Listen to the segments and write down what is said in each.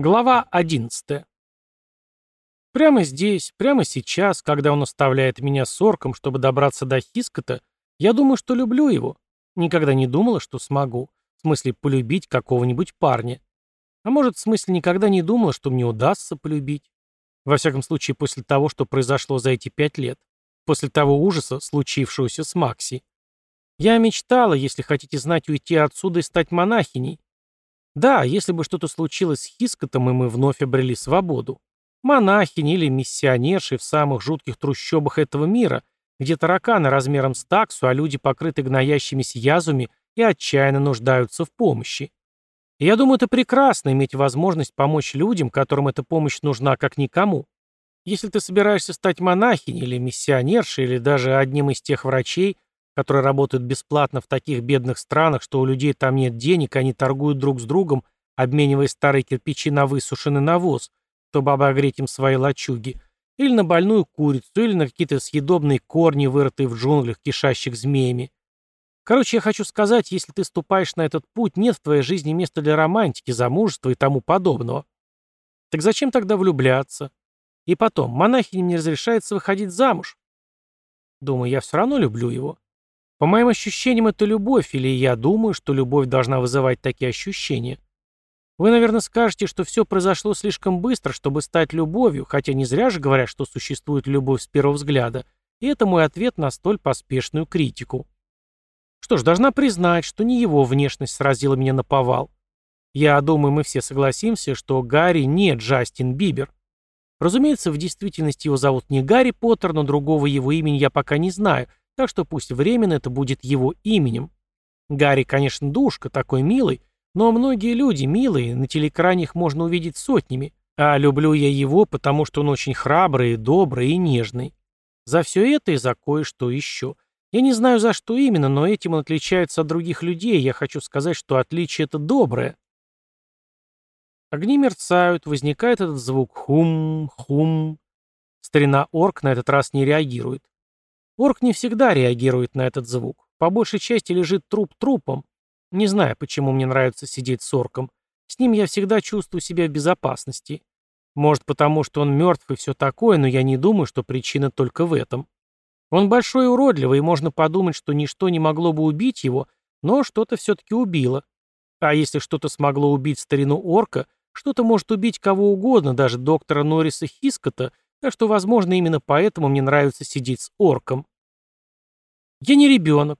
Глава 11. Прямо здесь, прямо сейчас, когда он оставляет меня с орком, чтобы добраться до Хискота, я думаю, что люблю его. Никогда не думала, что смогу. В смысле, полюбить какого-нибудь парня. А может, в смысле, никогда не думала, что мне удастся полюбить. Во всяком случае, после того, что произошло за эти пять лет. После того ужаса, случившегося с Макси. Я мечтала, если хотите знать, уйти отсюда и стать монахиней. Да, если бы что-то случилось с Хискотом, и мы вновь обрели свободу. Монахини или миссионерши в самых жутких трущобах этого мира, где тараканы размером с таксу, а люди покрыты гноящимися язвами и отчаянно нуждаются в помощи. И я думаю, это прекрасно иметь возможность помочь людям, которым эта помощь нужна как никому. Если ты собираешься стать монахиней или миссионершей, или даже одним из тех врачей, которые работают бесплатно в таких бедных странах, что у людей там нет денег, они торгуют друг с другом, обменивая старые кирпичи на высушенный навоз, чтобы обогреть им свои лачуги, или на больную курицу, или на какие-то съедобные корни, вырытые в джунглях, кишащих змеями. Короче, я хочу сказать, если ты ступаешь на этот путь, нет в твоей жизни места для романтики, замужества и тому подобного. Так зачем тогда влюбляться? И потом, монахиням не разрешается выходить замуж. Думаю, я все равно люблю его. По моим ощущениям, это любовь, или я думаю, что любовь должна вызывать такие ощущения. Вы, наверное, скажете, что все произошло слишком быстро, чтобы стать любовью, хотя не зря же говорят, что существует любовь с первого взгляда, и это мой ответ на столь поспешную критику. Что ж, должна признать, что не его внешность сразила меня на повал. Я думаю, мы все согласимся, что Гарри не Джастин Бибер. Разумеется, в действительности его зовут не Гарри Поттер, но другого его имени я пока не знаю, так что пусть временно это будет его именем. Гарри, конечно, душка, такой милый, но многие люди милые, на телекране их можно увидеть сотнями. А люблю я его, потому что он очень храбрый, добрый и нежный. За все это и за кое-что еще. Я не знаю, за что именно, но этим он отличается от других людей. Я хочу сказать, что отличие это доброе. Огни мерцают, возникает этот звук хум, хум. Старина орк на этот раз не реагирует. Орк не всегда реагирует на этот звук. По большей части лежит труп трупом. Не знаю, почему мне нравится сидеть с орком. С ним я всегда чувствую себя в безопасности. Может, потому что он мертв и все такое, но я не думаю, что причина только в этом. Он большой и уродливый, и можно подумать, что ничто не могло бы убить его, но что-то все-таки убило. А если что-то смогло убить старину орка, что-то может убить кого угодно, даже доктора Норриса Хискота, так что, возможно, именно поэтому мне нравится сидеть с орком. Я не ребенок.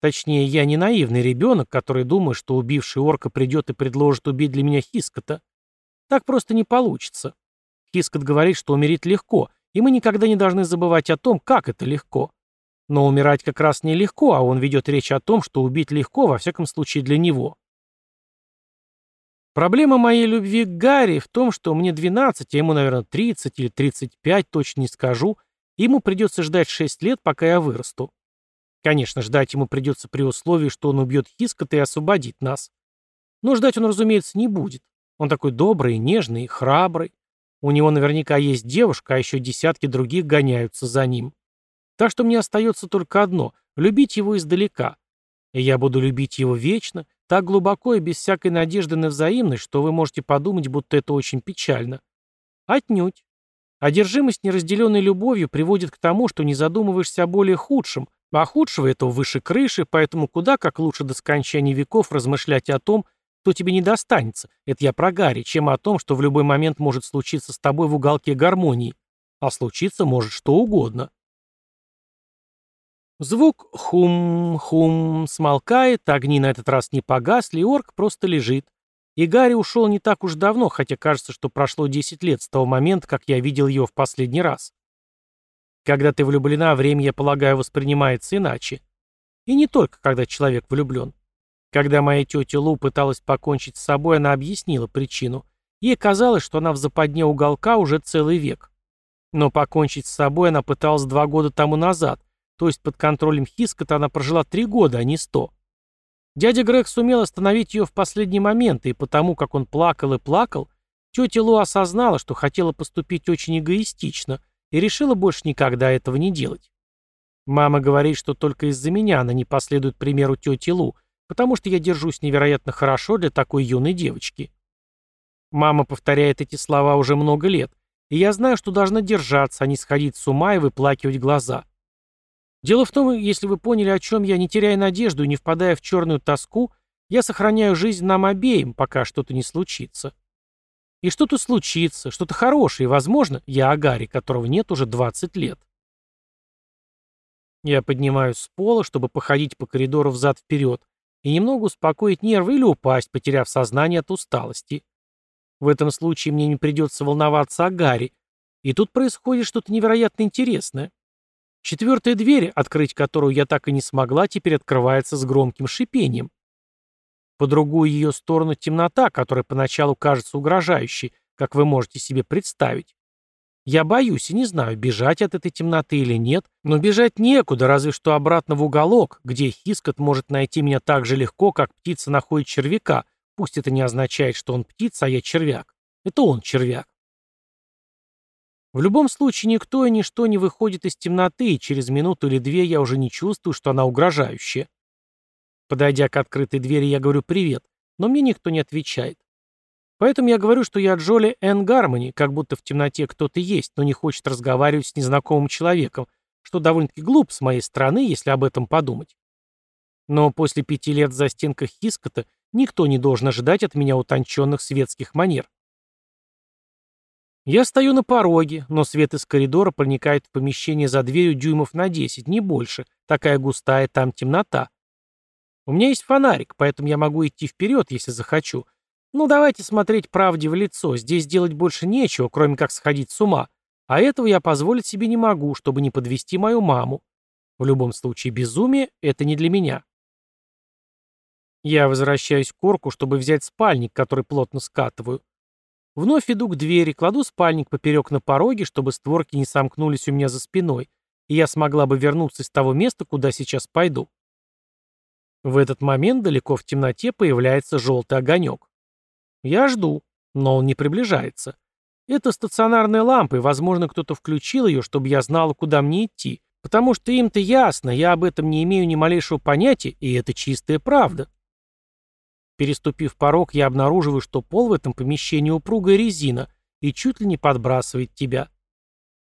Точнее, я не наивный ребенок, который думает, что убивший орка придет и предложит убить для меня Хискота. Так просто не получится. Хискот говорит, что умереть легко, и мы никогда не должны забывать о том, как это легко. Но умирать как раз нелегко, а он ведет речь о том, что убить легко, во всяком случае для него. Проблема моей любви к Гарри в том, что мне 12, а ему, наверное, 30 или 35, точно не скажу, ему придется ждать 6 лет, пока я вырасту. Конечно, ждать ему придется при условии, что он убьет Хискота и освободит нас. Но ждать он, разумеется, не будет. Он такой добрый, нежный храбрый. У него наверняка есть девушка, а еще десятки других гоняются за ним. Так что мне остается только одно — любить его издалека. И я буду любить его вечно, так глубоко и без всякой надежды на взаимность, что вы можете подумать, будто это очень печально. Отнюдь. Одержимость неразделенной любовью приводит к тому, что не задумываешься о более худшем, а худшего этого выше крыши, поэтому куда как лучше до скончания веков размышлять о том, кто тебе не достанется, это я про Гарри, чем о том, что в любой момент может случиться с тобой в уголке гармонии. А случиться может что угодно. Звук хум-хум смолкает, огни на этот раз не погасли, и орк просто лежит. И Гарри ушел не так уж давно, хотя кажется, что прошло 10 лет с того момента, как я видел ее в последний раз. Когда ты влюблена, время, я полагаю, воспринимается иначе. И не только, когда человек влюблен. Когда моя тетя Лу пыталась покончить с собой, она объяснила причину. Ей казалось, что она в западне уголка уже целый век. Но покончить с собой она пыталась два года тому назад, то есть под контролем Хискота она прожила три года, а не сто. Дядя Грег сумел остановить ее в последний момент, и потому, как он плакал и плакал, тетя Лу осознала, что хотела поступить очень эгоистично, и решила больше никогда этого не делать. Мама говорит, что только из-за меня она не последует примеру тети Лу, потому что я держусь невероятно хорошо для такой юной девочки. Мама повторяет эти слова уже много лет, и я знаю, что должна держаться, а не сходить с ума и выплакивать глаза. Дело в том, если вы поняли, о чем я, не теряя надежду и не впадая в черную тоску, я сохраняю жизнь нам обеим, пока что-то не случится. И что-то случится, что-то хорошее, возможно, я Агари, которого нет уже 20 лет. Я поднимаюсь с пола, чтобы походить по коридору взад-вперед и немного успокоить нервы или упасть, потеряв сознание от усталости. В этом случае мне не придется волноваться о Гарри. И тут происходит что-то невероятно интересное. Четвертая дверь, открыть которую я так и не смогла, теперь открывается с громким шипением. По другую ее сторону темнота, которая поначалу кажется угрожающей, как вы можете себе представить. Я боюсь и не знаю, бежать от этой темноты или нет, но бежать некуда, разве что обратно в уголок, где Хискот может найти меня так же легко, как птица находит червяка, пусть это не означает, что он птица, а я червяк. Это он червяк. В любом случае никто и ничто не выходит из темноты, и через минуту или две я уже не чувствую, что она угрожающая. Подойдя к открытой двери, я говорю «привет», но мне никто не отвечает. Поэтому я говорю, что я Джоли Энн Гармони, как будто в темноте кто-то есть, но не хочет разговаривать с незнакомым человеком, что довольно-таки глуп с моей стороны, если об этом подумать. Но после пяти лет за стенках Хискота никто не должен ожидать от меня утонченных светских манер. Я стою на пороге, но свет из коридора проникает в помещение за дверью дюймов на 10, не больше, такая густая там темнота. У меня есть фонарик, поэтому я могу идти вперед, если захочу. Ну давайте смотреть правде в лицо, здесь делать больше нечего, кроме как сходить с ума. А этого я позволить себе не могу, чтобы не подвести мою маму. В любом случае, безумие — это не для меня. Я возвращаюсь к корку, чтобы взять спальник, который плотно скатываю. Вновь иду к двери, кладу спальник поперек на пороге, чтобы створки не сомкнулись у меня за спиной, и я смогла бы вернуться из того места, куда сейчас пойду. В этот момент далеко в темноте появляется желтый огонек. Я жду, но он не приближается. Это стационарная лампа, и, возможно, кто-то включил ее, чтобы я знала, куда мне идти, потому что им-то ясно, я об этом не имею ни малейшего понятия, и это чистая правда. Переступив порог, я обнаруживаю, что пол в этом помещении упругая резина и чуть ли не подбрасывает тебя.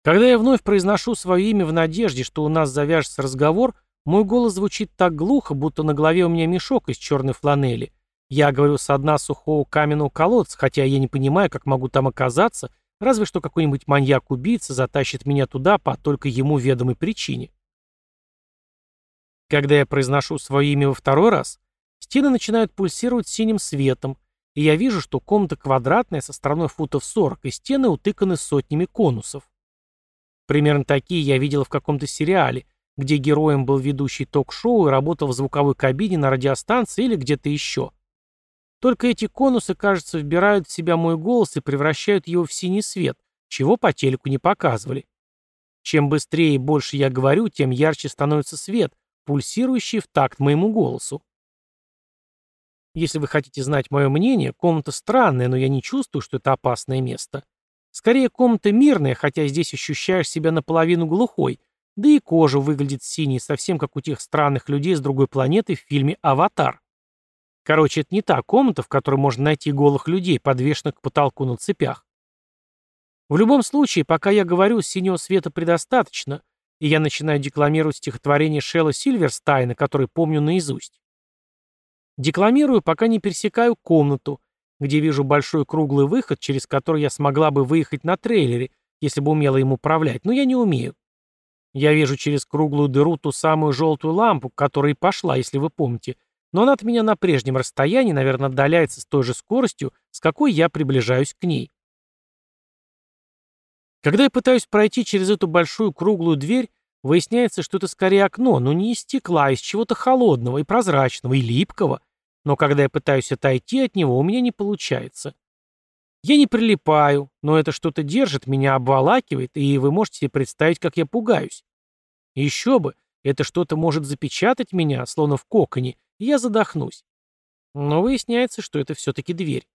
Когда я вновь произношу свое имя в надежде, что у нас завяжется разговор, мой голос звучит так глухо, будто на голове у меня мешок из черной фланели. Я говорю со дна сухого каменного колодца, хотя я не понимаю, как могу там оказаться, разве что какой-нибудь маньяк-убийца затащит меня туда по только ему ведомой причине. Когда я произношу свое имя во второй раз, стены начинают пульсировать синим светом, и я вижу, что комната квадратная со стороной футов 40, и стены утыканы сотнями конусов. Примерно такие я видел в каком-то сериале, где героем был ведущий ток-шоу и работал в звуковой кабине на радиостанции или где-то еще. Только эти конусы, кажется, вбирают в себя мой голос и превращают его в синий свет, чего по телеку не показывали. Чем быстрее и больше я говорю, тем ярче становится свет, пульсирующий в такт моему голосу. Если вы хотите знать мое мнение, комната странная, но я не чувствую, что это опасное место. Скорее, комната мирная, хотя здесь ощущаешь себя наполовину глухой, да и кожа выглядит синей, совсем как у тех странных людей с другой планеты в фильме «Аватар». Короче, это не та комната, в которой можно найти голых людей, подвешенных к потолку на цепях. В любом случае, пока я говорю, синего света предостаточно, и я начинаю декламировать стихотворение Шелла Сильверстайна, которое помню наизусть. Декламирую, пока не пересекаю комнату, где вижу большой круглый выход, через который я смогла бы выехать на трейлере, если бы умела им управлять, но я не умею. Я вижу через круглую дыру ту самую желтую лампу, которая и пошла, если вы помните, но она от меня на прежнем расстоянии, наверное, отдаляется с той же скоростью, с какой я приближаюсь к ней. Когда я пытаюсь пройти через эту большую круглую дверь, выясняется, что это скорее окно, но не из стекла, а из чего-то холодного и прозрачного, и липкого. Но когда я пытаюсь отойти от него, у меня не получается. Я не прилипаю, но это что-то держит, меня обволакивает, и вы можете себе представить, как я пугаюсь. Еще бы, это что-то может запечатать меня, словно в коконе, и я задохнусь. Но выясняется, что это все-таки дверь.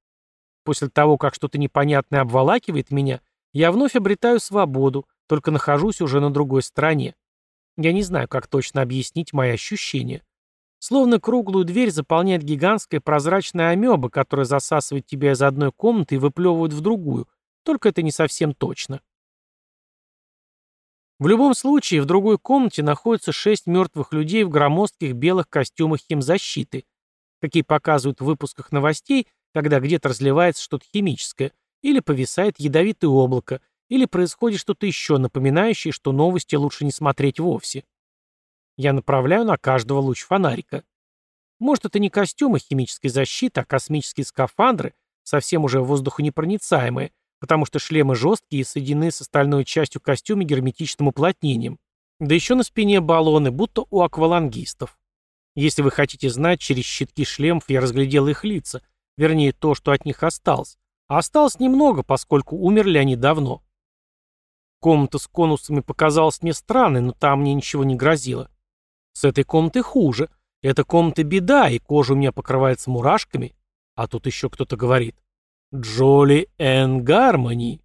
После того, как что-то непонятное обволакивает меня, я вновь обретаю свободу, только нахожусь уже на другой стороне. Я не знаю, как точно объяснить мои ощущения. Словно круглую дверь заполняет гигантская прозрачная амеба, которая засасывает тебя из одной комнаты и выплевывает в другую, только это не совсем точно. В любом случае, в другой комнате находятся шесть мертвых людей в громоздких белых костюмах химзащиты, какие показывают в выпусках новостей, когда где-то разливается что-то химическое, или повисает ядовитое облако, или происходит что-то еще напоминающее, что новости лучше не смотреть вовсе. Я направляю на каждого луч фонарика. Может, это не костюмы химической защиты, а космические скафандры, совсем уже воздухонепроницаемые, потому что шлемы жесткие и соединены с остальной частью костюма герметичным уплотнением. Да еще на спине баллоны, будто у аквалангистов. Если вы хотите знать, через щитки шлемов я разглядел их лица, вернее, то, что от них осталось. А осталось немного, поскольку умерли они давно. Комната с конусами показалась мне странной, но там мне ничего не грозило. С этой комнатой хуже. Эта комната беда, и кожа у меня покрывается мурашками. А тут еще кто-то говорит. Джоли Эн Гармони.